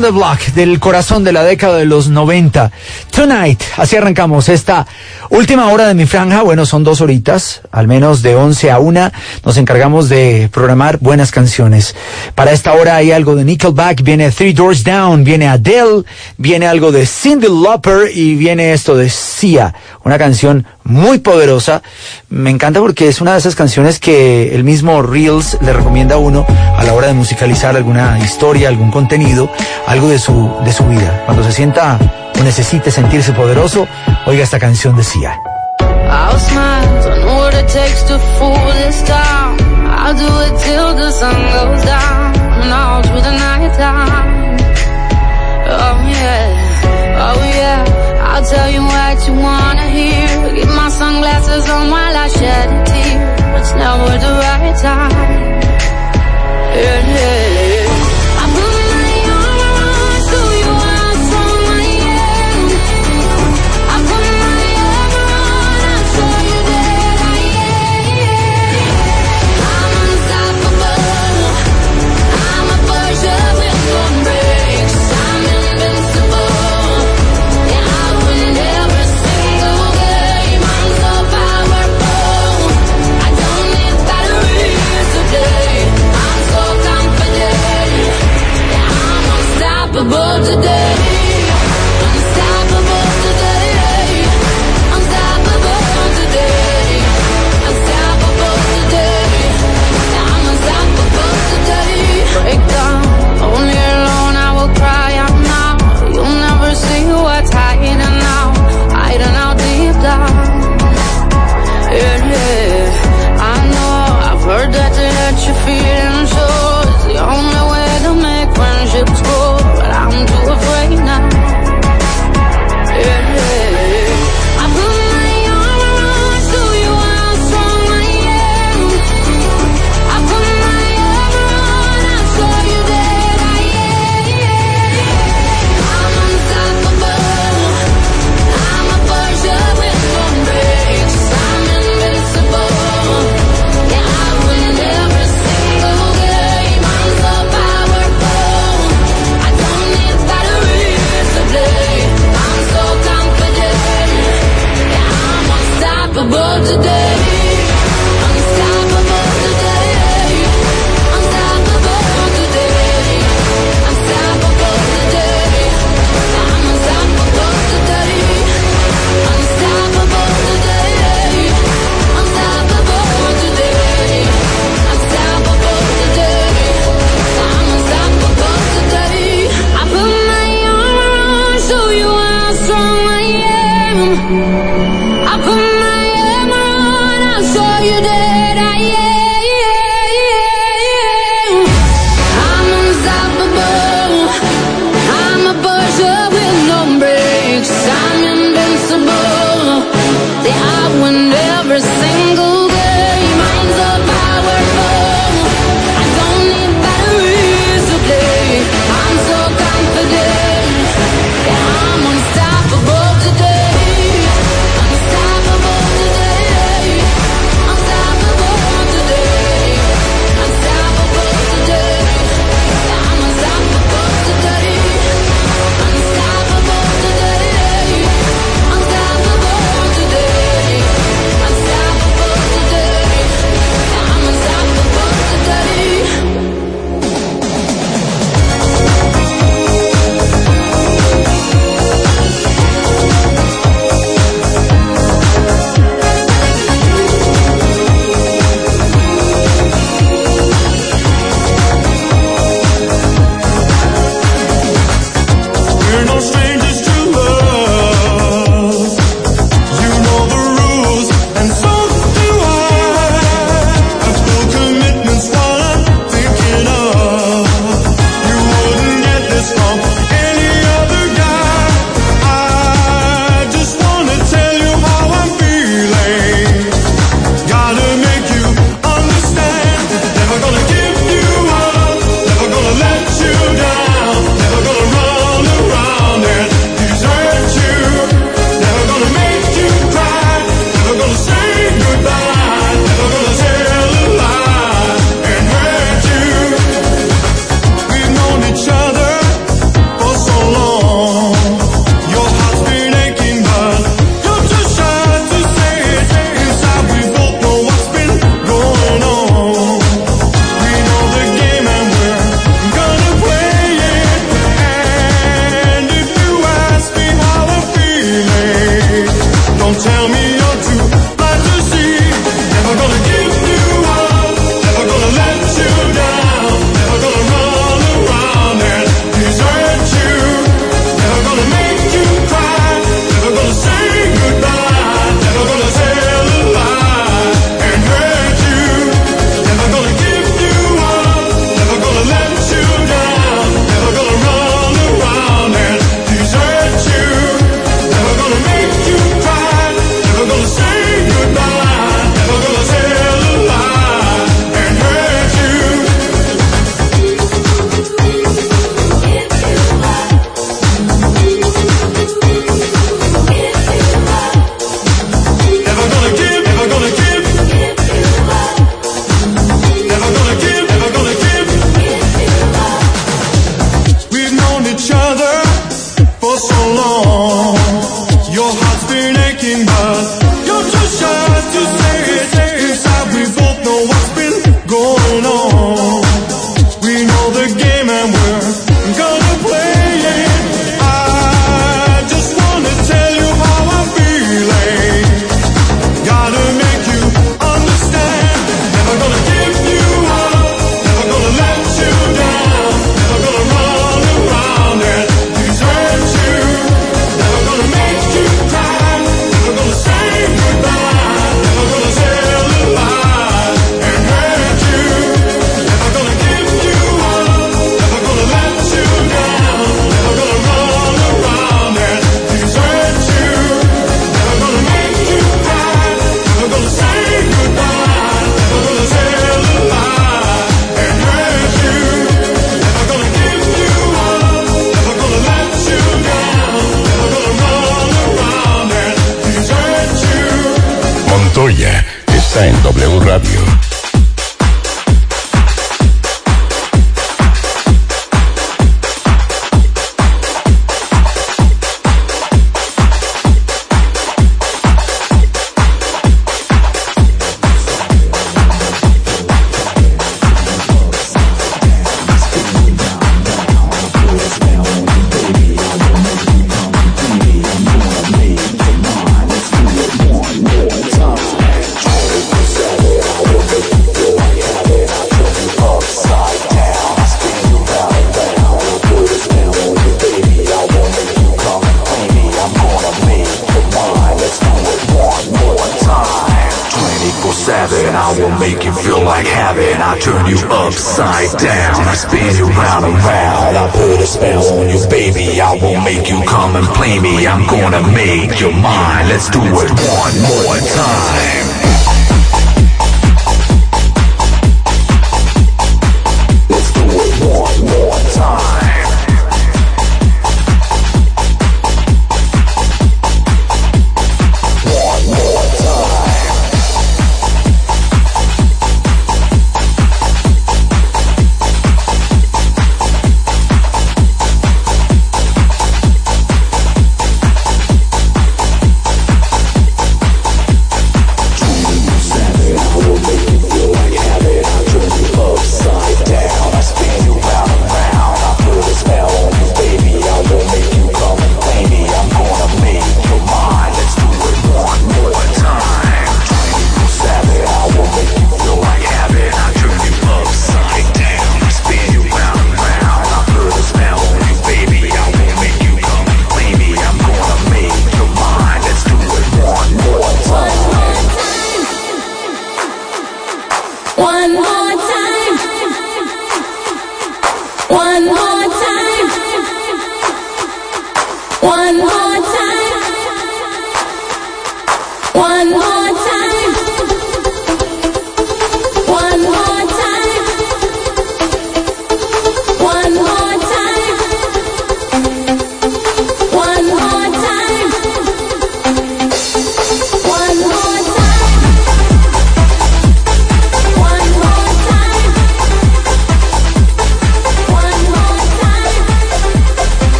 The Block, del corazón de la década de los 90. Tonight, así arrancamos esta última hora de mi franja. Bueno, son dos horitas, al menos de 11 a 1. Nos encargamos de programar buenas canciones. Para esta hora hay algo de Nickelback, viene Three Doors Down, viene Adele, viene algo de Cindy Lauper y viene esto de Sia, una canción muy poderosa. Me encanta porque es una de esas canciones que el mismo Reels le recomienda a uno a la hora de musicalizar alguna historia, algún contenido, algo de su, de su vida. Cuando se sienta o necesite sentirse poderoso, oiga esta canción de Sia. I'll shed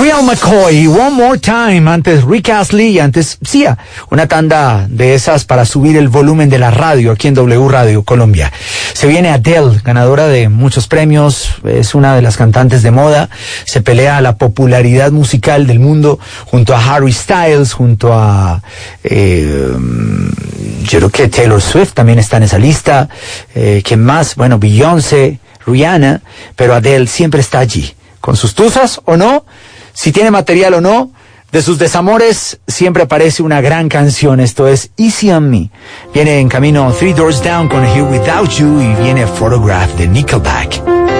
Real McCoy, One More Time, antes Rick Astley y antes Sia, una tanda de esas para subir el volumen de la radio aquí en W Radio Colombia. Se viene Adele, ganadora de muchos premios, es una de las cantantes de moda, se pelea la popularidad musical del mundo junto a Harry Styles, junto a, eh, yo creo que Taylor Swift también está en esa lista, eh, ¿quién más? Bueno, Beyoncé, Rihanna, pero Adele siempre está allí, con sus tuzas o no, si tiene material o no, de sus desamores siempre aparece una gran canción. Esto es Easy on Me. Viene en camino Three Doors Down con Here Without You y viene Photograph de Nickelback.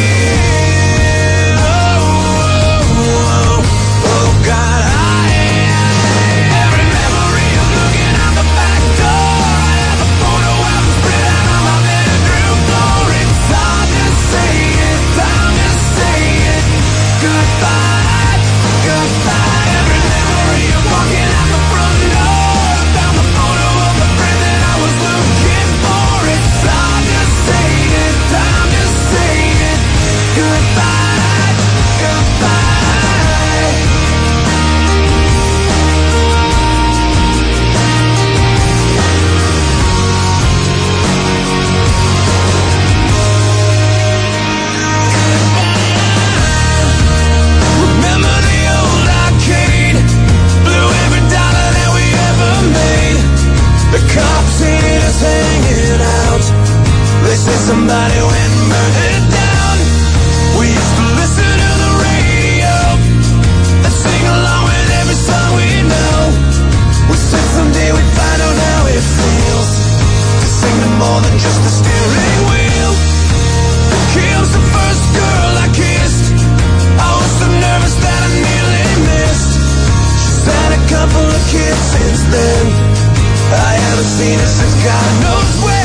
Venus if God knows where.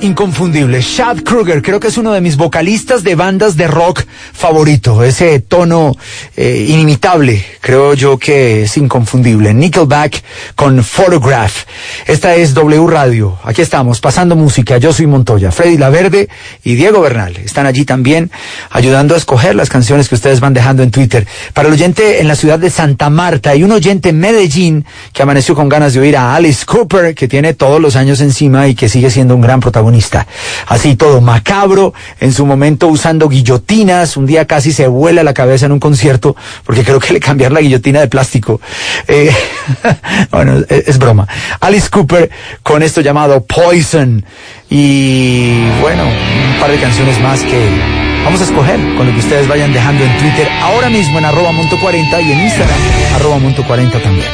Inconfundible. Chad Kruger, creo que es uno de mis vocalistas de bandas de rock favorito. Ese tono eh, inimitable, creo yo que es inconfundible. Nickelback con Photograph. Esta es W Radio. Aquí estamos, pasando música. Yo soy Montoya, Freddy Laverde y Diego Bernal. Están allí también ayudando a escoger las canciones que ustedes van dejando en Twitter. Para el oyente en la ciudad de Santa Marta y un oyente en Medellín que amaneció con ganas de oír a Alice Cooper, que tiene todos los años encima y que sigue siendo un gran protagonista. Así todo macabro, en su momento usando guillotinas, un día casi se vuela la cabeza en un concierto, porque creo que le cambiaron la guillotina de plástico. Eh, bueno, es, es broma. Alice Cooper con esto llamado Poison. Y bueno, un par de canciones más que vamos a escoger con lo que ustedes vayan dejando en Twitter ahora mismo en arroba monto 40 y en Instagram arroba monto 40 también.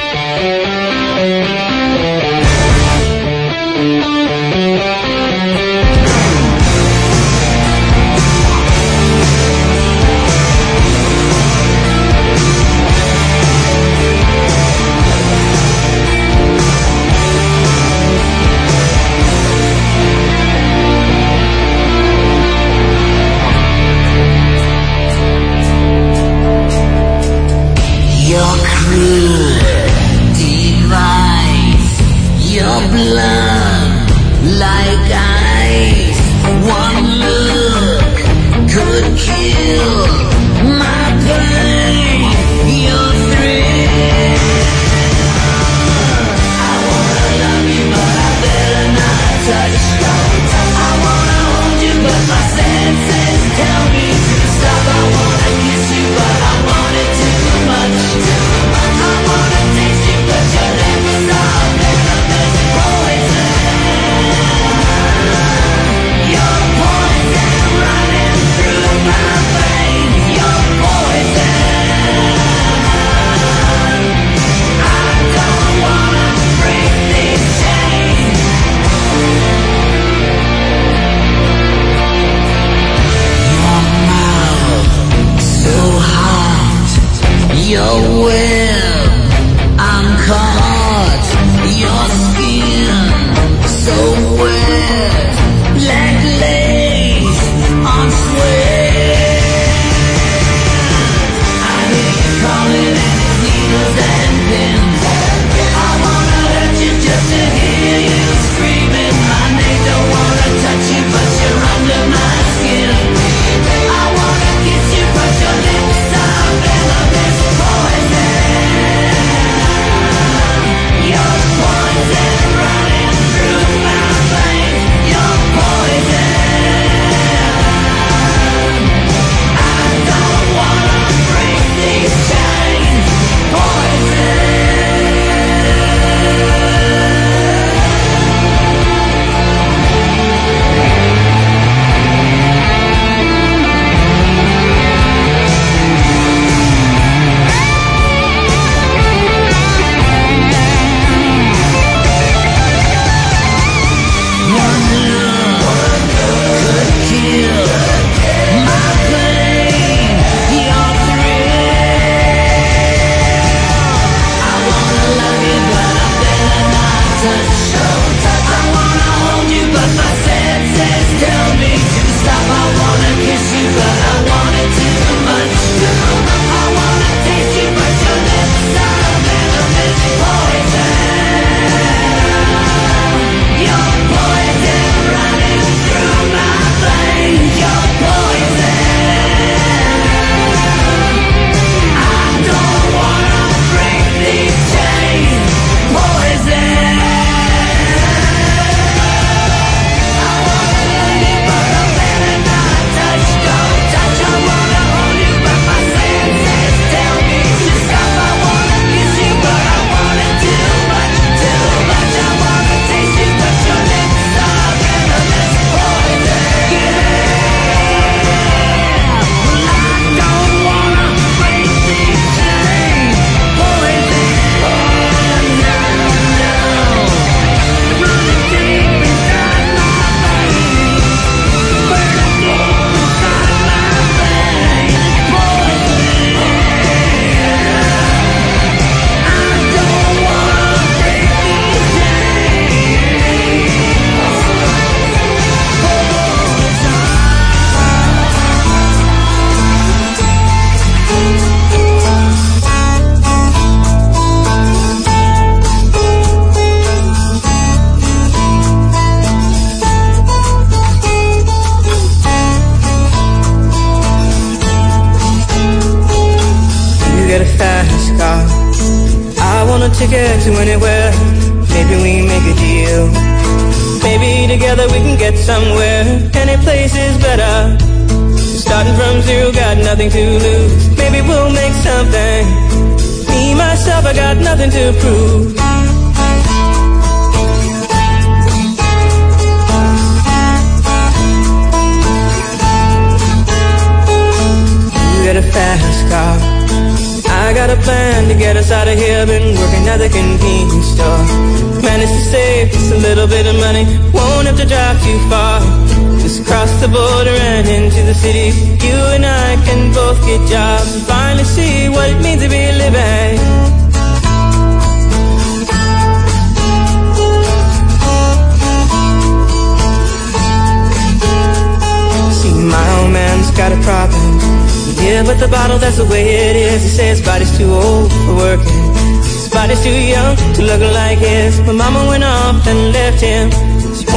like ice. One look could kill.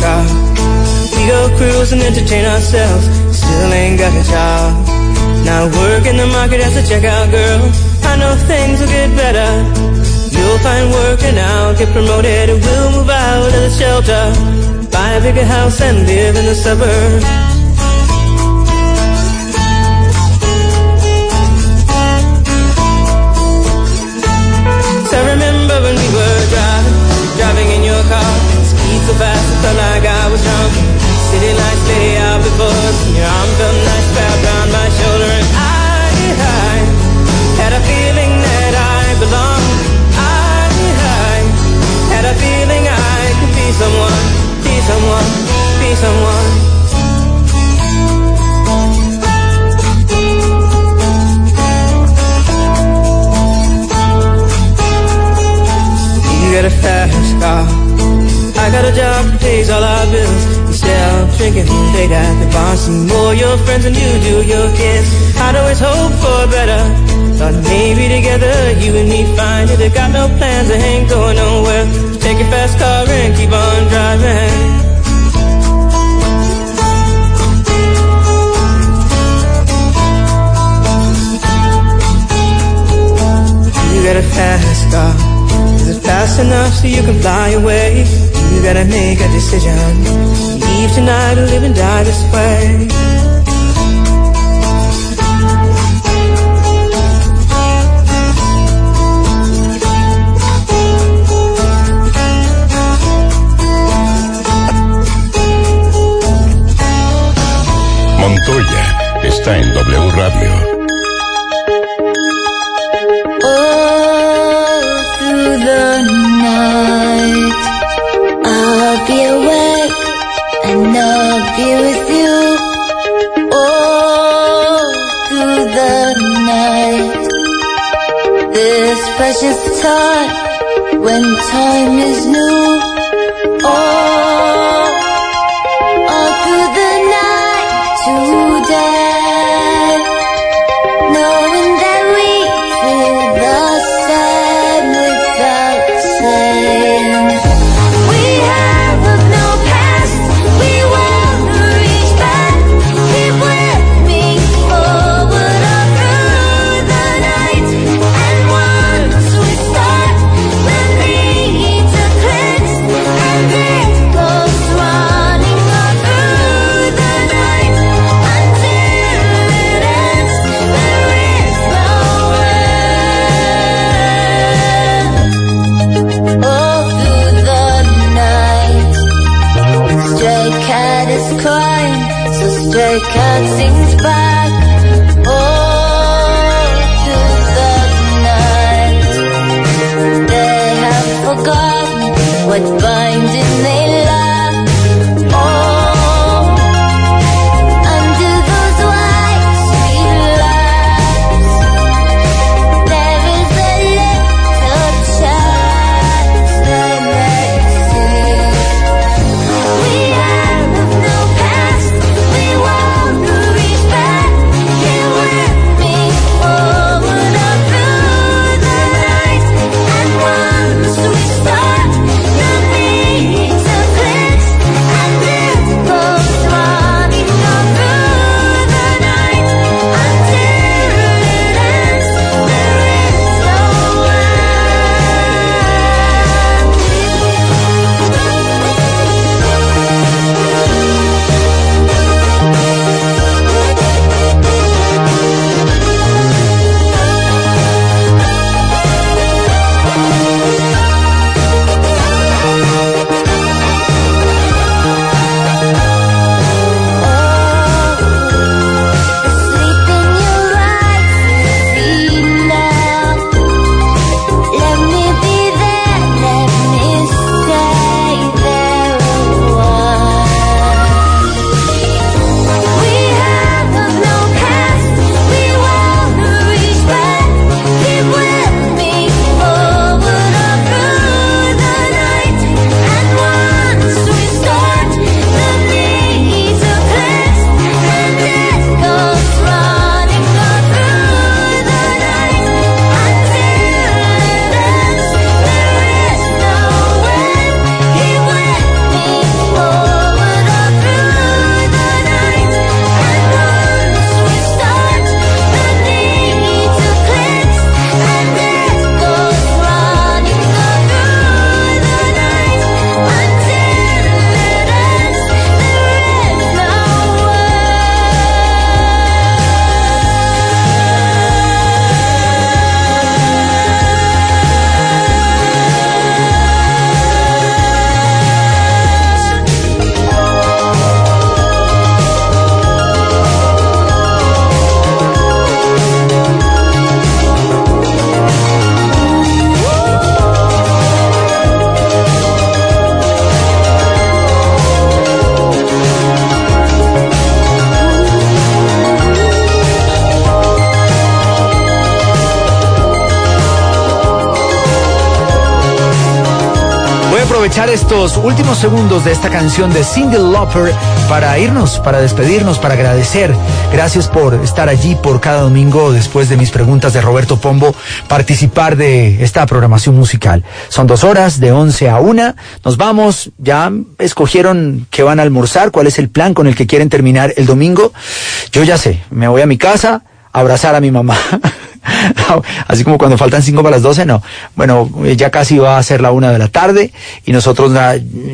car. We go cruise and entertain ourselves. Still ain't got a job. Now work in the market as a checkout girl. I know things will get better. You'll find work and I'll get promoted. We'll move out of the shelter. Buy a bigger house and live in the suburbs. The more your friends than you do your kids. I'd always hope for better. Thought maybe together you and me find it. I got no plans, I ain't going nowhere. So take your fast car and keep on driving. You got a fast car. Is it fast enough so you can fly away? You gotta make a decision. Tonight live and die this way. Montoya está en W Radio. thought últimos segundos de esta canción de Cindy Lauper para irnos, para despedirnos, para agradecer. Gracias por estar allí por cada domingo después de mis preguntas de Roberto Pombo, participar de esta programación musical. Son dos horas de 11 a 1. Nos vamos, ya escogieron que van a almorzar, cuál es el plan con el que quieren terminar el domingo. Yo ya sé, me voy a mi casa abrazar a mi mamá. Así como cuando faltan cinco para las doce, no. Bueno, ya casi va a ser la una de la tarde y nosotros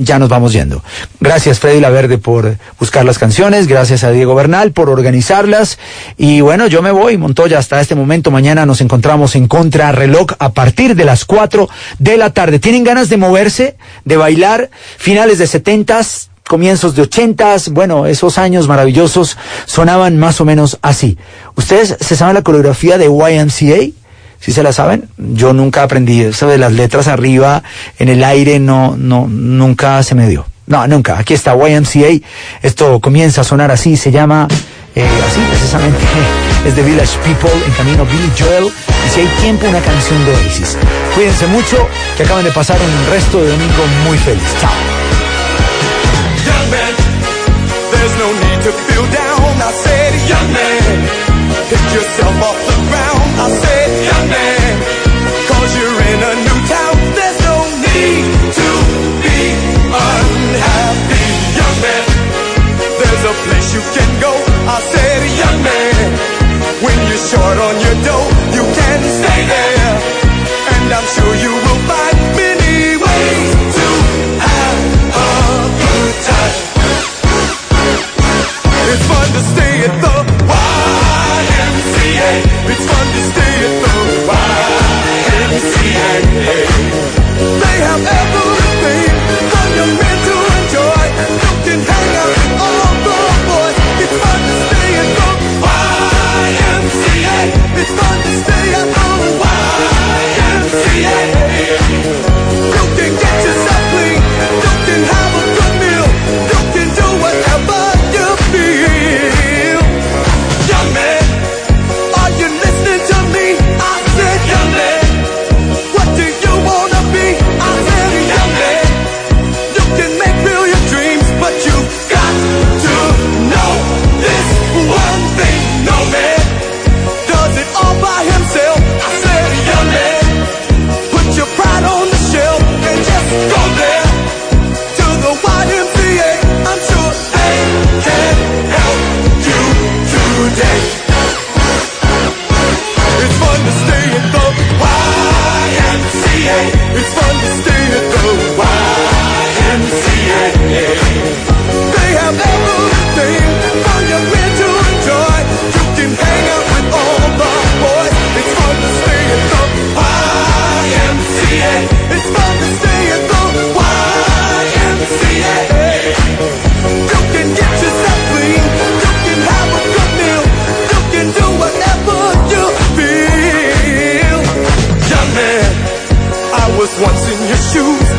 ya, nos vamos yendo. Gracias Freddy Laverde por buscar las canciones, gracias a Diego Bernal por organizarlas y bueno, yo me voy, Montoya, hasta este momento. Mañana nos encontramos en Contra Reloj a partir de las cuatro de la tarde. ¿Tienen ganas de moverse, de bailar? Finales de setentas, comienzos de ochentas, bueno, esos años maravillosos sonaban más o menos así. ¿Ustedes se saben la coreografía de YMCA? ¿Sí se la saben? Yo nunca aprendí eso de las letras arriba, en el aire, no, no, nunca se me dio. No, nunca. Aquí está YMCA. Esto comienza a sonar así, se llama eh, así precisamente. Es de Village People, en camino Billy Joel. Y si hay tiempo, una canción de Oasis. Cuídense mucho, que acaban de pasar un resto de domingo muy feliz. Chao. Man, there's no need to feel down. I said, young man, pick yourself off the ground. I said, young man, cause you're in a new town. There's no need to be unhappy. Young man, there's a place you can go. I said, young man, when you're short on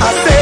Hacer